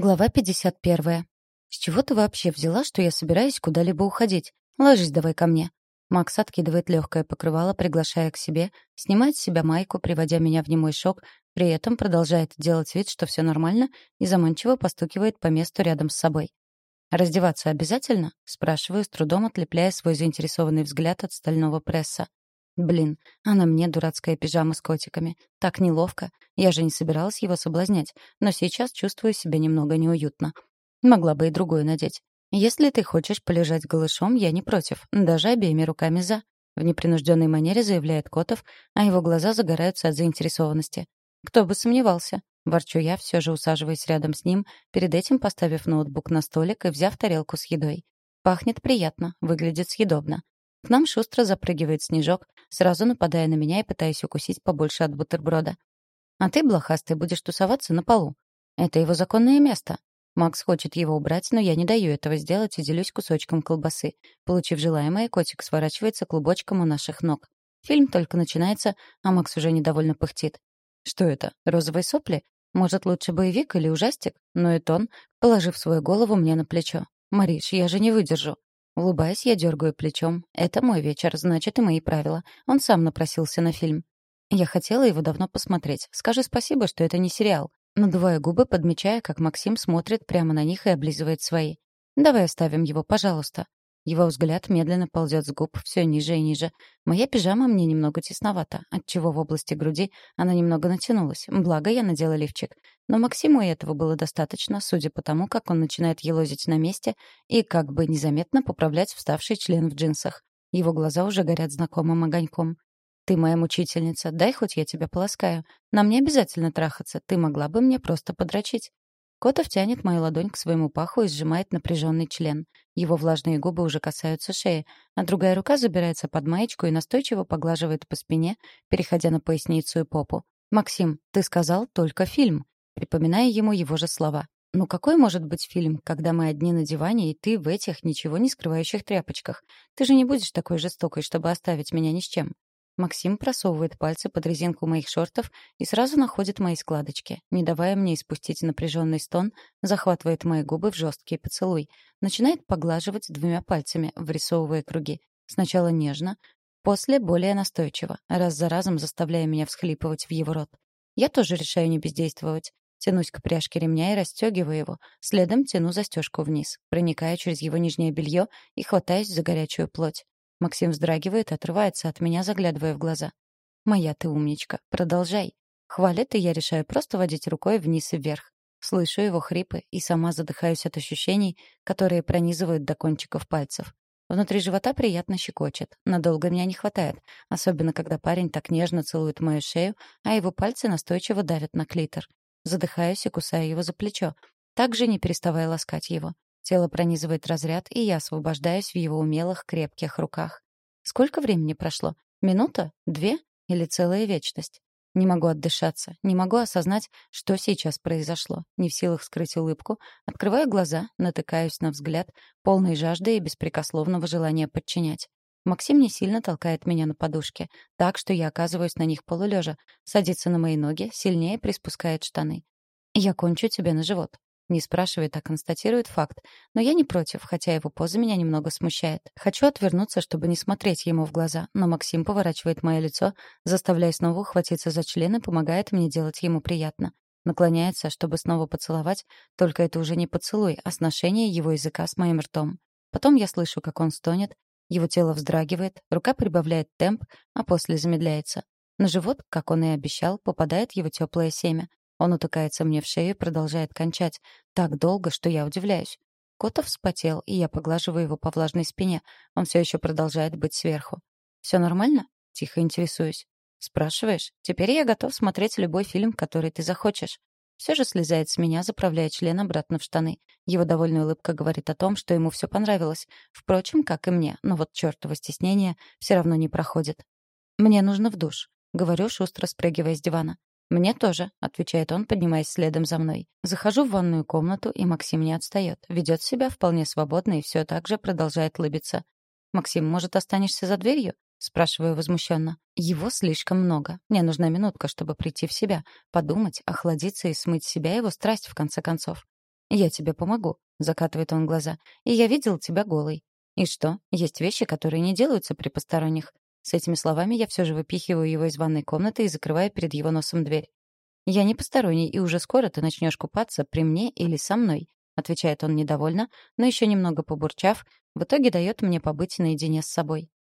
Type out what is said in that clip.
Глава 51. «С чего ты вообще взяла, что я собираюсь куда-либо уходить? Ложись давай ко мне». Макс откидывает легкое покрывало, приглашая к себе, снимает с себя майку, приводя меня в немой шок, при этом продолжает делать вид, что все нормально, и заманчиво постукивает по месту рядом с собой. «Раздеваться обязательно?» — спрашиваю, с трудом отлепляя свой заинтересованный взгляд от стального пресса. Блин, а на мне дурацкая пижама с котиками. Так неловко. Я же не собиралась его соблазнять, но сейчас чувствую себя немного неуютно. Могла бы и другую надеть. Если ты хочешь полежать голышом, я не против. Даже обеими руками за. В непринужденной манере заявляет Котов, а его глаза загораются от заинтересованности. Кто бы сомневался. Ворчу я, все же усаживаясь рядом с ним, перед этим поставив ноутбук на столик и взяв тарелку с едой. Пахнет приятно, выглядит съедобно. К нам шустро запрыгивает снежок, сразу нападая на меня и пытаясь укусить побольше от бутерброда. «А ты, блохастый, будешь тусоваться на полу. Это его законное место. Макс хочет его убрать, но я не даю этого сделать и делюсь кусочком колбасы. Получив желаемое, котик сворачивается клубочком у наших ног. Фильм только начинается, а Макс уже недовольно пыхтит. Что это, розовые сопли? Может, лучше боевик или ужастик? Но это он, положив свою голову мне на плечо. «Мариш, я же не выдержу». Улыбаясь, я дергаю плечом. Это мой вечер, значит, и мои правила. Он сам напросился на фильм. Я хотела его давно посмотреть. Скажи спасибо, что это не сериал. Надувая губы, подмечая, как Максим смотрит прямо на них и облизывает свои. «Давай оставим его, пожалуйста». Его взгляд медленно ползет с губ все ниже и ниже. Моя пижама мне немного тесновата, отчего в области груди она немного натянулась. Благо, я надела лифчик. Но Максиму этого было достаточно, судя по тому, как он начинает елозить на месте и как бы незаметно поправлять вставший член в джинсах. Его глаза уже горят знакомым огоньком. «Ты моя мучительница, дай хоть я тебя полоскаю. Нам не обязательно трахаться, ты могла бы мне просто подрочить». Котов тянет мою ладонь к своему паху и сжимает напряженный член. Его влажные губы уже касаются шеи, а другая рука забирается под маечку и настойчиво поглаживает по спине, переходя на поясницу и попу. «Максим, ты сказал только фильм», припоминая ему его же слова. «Ну какой может быть фильм, когда мы одни на диване, и ты в этих ничего не скрывающих тряпочках? Ты же не будешь такой жестокой, чтобы оставить меня ни с чем». Максим просовывает пальцы под резинку моих шортов и сразу находит мои складочки. Не давая мне испустить напряженный стон, захватывает мои губы в жесткий поцелуй. Начинает поглаживать двумя пальцами, вырисовывая круги. Сначала нежно, после более настойчиво, раз за разом заставляя меня всхлипывать в его рот. Я тоже решаю не бездействовать. Тянусь к пряжке ремня и расстегиваю его. Следом тяну застежку вниз, проникая через его нижнее белье и хватаюсь за горячую плоть. Максим вздрагивает, отрывается от меня, заглядывая в глаза. «Моя ты умничка. Продолжай». Хвалит, и я решаю просто водить рукой вниз и вверх. Слышу его хрипы и сама задыхаюсь от ощущений, которые пронизывают до кончиков пальцев. Внутри живота приятно щекочет. Надолго меня не хватает, особенно когда парень так нежно целует мою шею, а его пальцы настойчиво давят на клитор. Задыхаюсь и кусаю его за плечо, также не переставая ласкать его. Тело пронизывает разряд, и я освобождаюсь в его умелых, крепких руках. Сколько времени прошло? Минута? Две? Или целая вечность? Не могу отдышаться, не могу осознать, что сейчас произошло. Не в силах скрыть улыбку, открываю глаза, натыкаюсь на взгляд, полный жажды и беспрекословного желания подчинять. Максим не сильно толкает меня на подушке, так что я оказываюсь на них полулежа, садится на мои ноги, сильнее приспускает штаны. «Я кончу тебе на живот», не спрашивает, а констатирует факт. Но я не против, хотя его поза меня немного смущает. Хочу отвернуться, чтобы не смотреть ему в глаза, но Максим поворачивает мое лицо, заставляя снова ухватиться за член и помогает мне делать ему приятно. Наклоняется, чтобы снова поцеловать, только это уже не поцелуй, а сношение его языка с моим ртом. Потом я слышу, как он стонет, его тело вздрагивает, рука прибавляет темп, а после замедляется. На живот, как он и обещал, попадает его теплое семя. Он утыкается мне в шею и продолжает кончать. Так долго, что я удивляюсь. Котов вспотел, и я поглаживаю его по влажной спине. Он все еще продолжает быть сверху. «Все нормально?» — тихо интересуюсь. «Спрашиваешь? Теперь я готов смотреть любой фильм, который ты захочешь». Все же слезает с меня, заправляя член обратно в штаны. Его довольная улыбка говорит о том, что ему все понравилось. Впрочем, как и мне, но вот чертово стеснение все равно не проходит. «Мне нужно в душ», — говорю, шустро спрыгивая с дивана. «Мне тоже», — отвечает он, поднимаясь следом за мной. Захожу в ванную комнату, и Максим не отстает. Ведет себя вполне свободно и все так же продолжает лыбиться. «Максим, может, останешься за дверью?» — спрашиваю возмущенно. «Его слишком много. Мне нужна минутка, чтобы прийти в себя, подумать, охладиться и смыть с себя его страсть, в конце концов». «Я тебе помогу», — закатывает он глаза. «И я видел тебя голой». «И что? Есть вещи, которые не делаются при посторонних». С этими словами я все же выпихиваю его из ванной комнаты и закрываю перед его носом дверь. «Я не посторонний, и уже скоро ты начнешь купаться при мне или со мной», — отвечает он недовольно, но еще немного побурчав, в итоге дает мне побыть наедине с собой.